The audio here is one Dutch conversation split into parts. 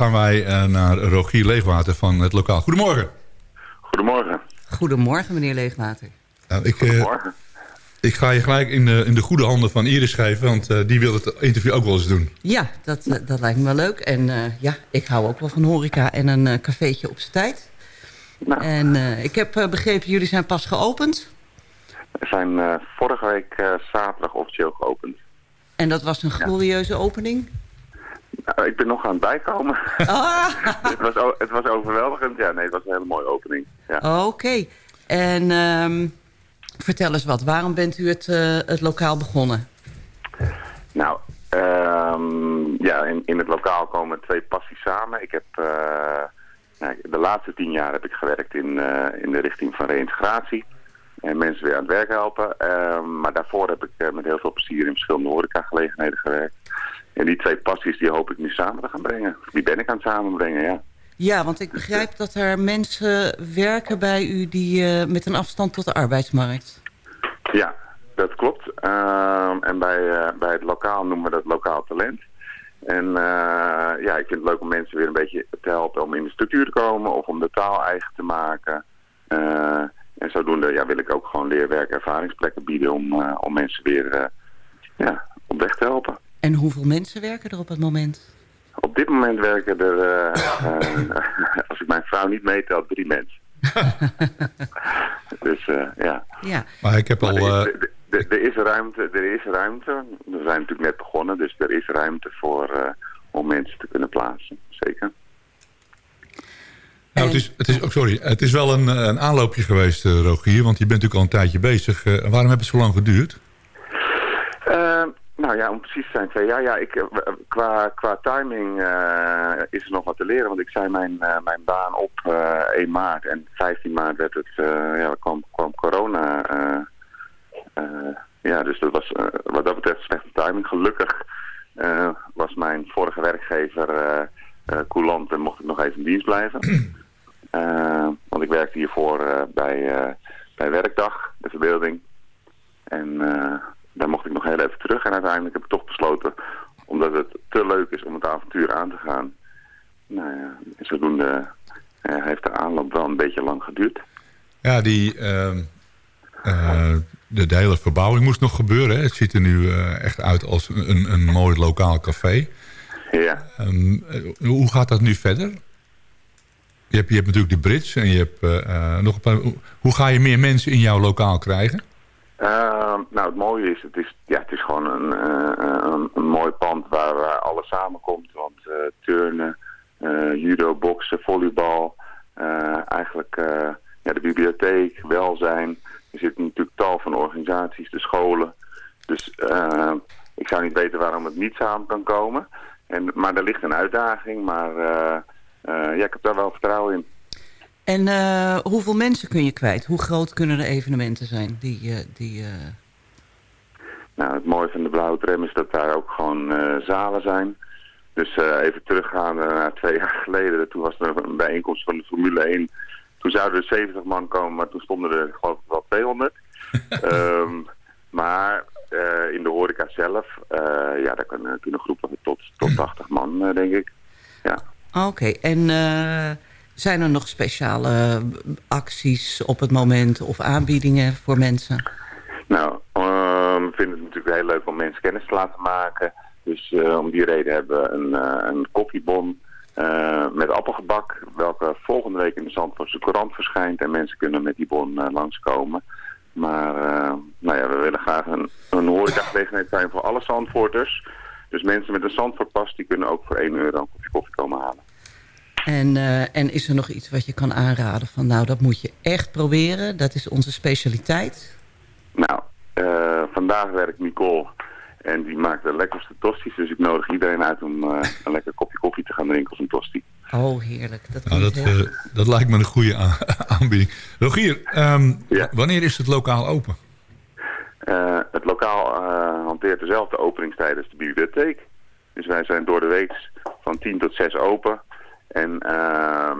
gaan wij naar Rogier Leegwater van het lokaal. Goedemorgen. Goedemorgen. Goedemorgen, meneer Leegwater. Nou, ik, Goedemorgen. Ik ga je gelijk in de, in de goede handen van Iris schrijven, want die wil het interview ook wel eens doen. Ja, dat, dat lijkt me wel leuk. En ja, ik hou ook wel van horeca en een cafeetje op zijn tijd. Nou. En ik heb begrepen, jullie zijn pas geopend. We zijn vorige week zaterdag officieel geopend. En dat was een glorieuze opening? Nou, ik ben nog aan het bijkomen. Ah. het, was, het was overweldigend. Ja, nee, het was een hele mooie opening. Ja. Oké. En um, vertel eens wat. Waarom bent u het, uh, het lokaal begonnen? Nou, um, ja, in, in het lokaal komen twee passies samen. Ik heb... Uh, nou, de laatste tien jaar heb ik gewerkt in, uh, in de richting van reïntegratie en mensen weer aan het werk helpen. Uh, maar daarvoor heb ik met heel veel plezier in verschillende horecagelegenheden gewerkt. En die twee passies die hoop ik nu samen te gaan brengen. Die ben ik aan het samenbrengen, ja. Ja, want ik begrijp dat er mensen werken bij u die uh, met een afstand tot de arbeidsmarkt. Ja, dat klopt. Uh, en bij, bij het lokaal noemen we dat lokaal talent. En ja, ik vind het leuk om mensen weer een beetje te helpen om in de structuur te komen of om de taal eigen te maken. En zodoende ja, wil ik ook gewoon leerwerk ervaringsplekken bieden om, om mensen weer ja, op weg te helpen. En hoeveel mensen werken er op het moment? Op dit moment werken er, uh, als ik mijn vrouw niet meetel, drie mensen. dus ja. ja. Maar ik heb al... Er is ruimte, er is ruimte. We zijn natuurlijk net begonnen, dus er is ruimte voor, om mensen te kunnen plaatsen. Zeker. Nou, het is, het is, oh, sorry, het is wel een, een aanloopje geweest, Rogier, want je bent natuurlijk al een tijdje bezig. Uh, waarom heeft het zo lang geduurd? Nou ja, om precies te zijn twee jaar. Ja, ik, qua, qua timing is er nog wat te leren, want ik zei mijn, mijn baan op 1 maart en 15 maart werd het, ja, kwam, kwam corona. ja, dus dat was wat dat betreft slechte timing. Gelukkig was mijn vorige werkgever coulant en mocht ik nog even in dienst blijven. Want ik werkte hiervoor bij, bij Werkdag, de verbeelding. En daar mocht ik nog heel even terug. En uiteindelijk heb ik toch besloten, omdat het te leuk is om het avontuur aan te gaan. Nou ja, zodoende heeft de aanloop wel een beetje lang geduurd. Ja, die, ehm, de, de, hele verbouwing moest nog gebeuren. Hè? Het ziet er nu echt uit als een, een mooi lokaal café. Ja. Um, hoe gaat dat nu verder? Je hebt, je hebt natuurlijk de Brits en je hebt nog een paar... Hoe ga je meer mensen in jouw lokaal krijgen? Uh, nou, het mooie is, het is, ja, het is gewoon een, uh, een, mooi pand waar, waar alles samenkomt. Want turnen, judo, boksen, volleybal, eigenlijk ja, de bibliotheek, welzijn. Er zitten natuurlijk tal van organisaties, de scholen. Dus ik zou niet weten waarom het niet samen kan komen. En, maar er ligt een uitdaging, maar ja, ik heb daar wel vertrouwen in. En uh, hoeveel mensen kun je kwijt? Hoe groot kunnen de evenementen zijn? Die, uh, die, Nou, het mooie van de Blauwe Tram is dat daar ook gewoon zalen zijn. Dus even teruggaan naar twee jaar geleden. Toen was er een bijeenkomst van de Formule 1. Toen zouden er 70 man komen, maar toen stonden er geloof ik wel 200. um, ehm, maar in de horeca zelf, ja, daar kunnen, kunnen groepen tot, tot 80 man, denk ik. Ja. Oké, en uh, zijn er nog speciale acties op het moment of aanbiedingen voor mensen? Nou, um, we vinden het natuurlijk heel leuk om mensen kennis te laten maken. Dus uh, om die reden hebben we een, uh, een koffiebon met appelgebak... welke volgende week in de Zandvoortse Courant verschijnt... en mensen kunnen met die bon langskomen. Maar nou ja, we willen graag een, een horecagelegenheid zijn voor alle Zandvoorters... Dus mensen met een Zandvoortpas die kunnen ook voor 1 euro een kopje koffie komen halen. En, uh, en is er nog iets wat je kan aanraden van nou dat moet je echt proberen, dat is onze specialiteit? Nou, uh, vandaag werkt Nicole en die maakt de lekkerste tosties. Dus ik nodig iedereen uit om uh, een lekker kopje koffie te gaan drinken of een tosti. Oh, heerlijk. Dat, nou, dat, dat lijkt me een goede aanbieding. Rogier, um, ja. wanneer is het lokaal open? Uh, het lokaal uh, hanteert dezelfde openingstijden als de bibliotheek. Dus wij zijn door de week van 10 tot 6 open. En uh,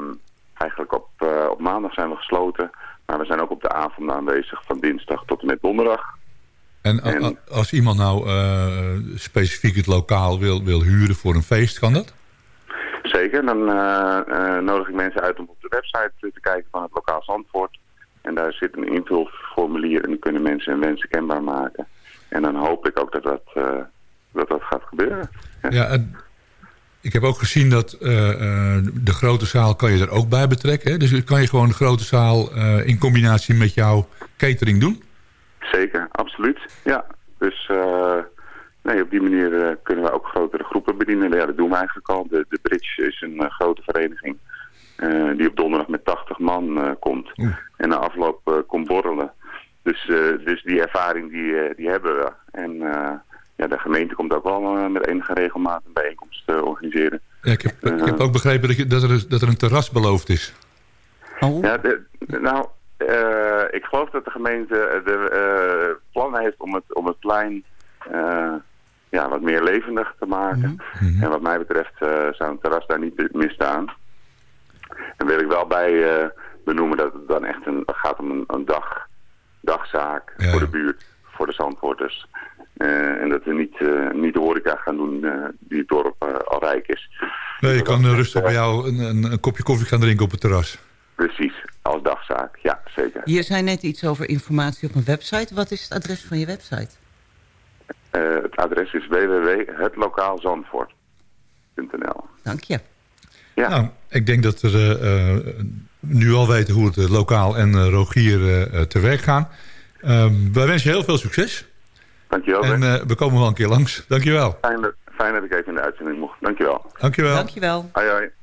eigenlijk op, uh, op maandag zijn we gesloten. Maar we zijn ook op de avond aanwezig van dinsdag tot en met donderdag. En, en als iemand nou specifiek het lokaal wil, wil huren voor een feest, kan dat? Zeker. Dan nodig ik mensen uit om op de website te kijken van het lokaal Zandvoort. En daar zit een invulformulier en dan kunnen mensen hun wensen kenbaar maken. En dan hoop ik ook dat dat, dat, dat gaat gebeuren. Ja, ja ik heb ook gezien dat de grote zaal kan je er ook bij betrekken. Hè? Dus kan je gewoon de grote zaal in combinatie met jouw catering doen? Zeker, absoluut. Ja, dus uh, nee, op die manier kunnen we ook grotere groepen bedienen. Ja, dat doen we eigenlijk al. De, de Bridge is een grote vereniging die op donderdag met 80 man komt. En na afloop komt borrelen. Dus, dus die ervaring die, die hebben we. En ja, de gemeente komt ook wel met enige regelmaat een bijeenkomst organiseren. Ja, ik, heb, ik heb ook begrepen dat, je, dat, er, dat er een terras beloofd is. Oh. Ja, de, nou, uh, ik geloof dat de gemeente de uh, plannen heeft om het, om het plein uh, ja, wat meer levendig te maken. Mm -hmm. En wat mij betreft zou een terras daar niet meer staan. En wil ik wel bij benoemen dat het dan echt een, gaat om een, een dag, dagzaak ja. voor de buurt, voor de zandvoorters. En dat we niet, niet de horeca gaan doen die het dorp al rijk is. Nee, je kan rustig bij jou een, een, een kopje koffie gaan drinken op het terras. Precies, als dagzaak, ja, zeker. Je zei net iets over informatie op een website. Wat is het adres van je website? Uh, het adres is www.hetlokaalzandvoort.nl Dank je. Ja. Nou, ik denk dat we uh, nu al weten hoe het lokaal en uh, Rogier te werk gaan. Ehm, wij wensen je heel veel succes. Dankjewel. En we komen wel een keer langs. Dankjewel. Fijn dat, fijn dat ik even in de uitzending mocht. Dankjewel. Dankjewel. Dankjewel. Hoi hoi.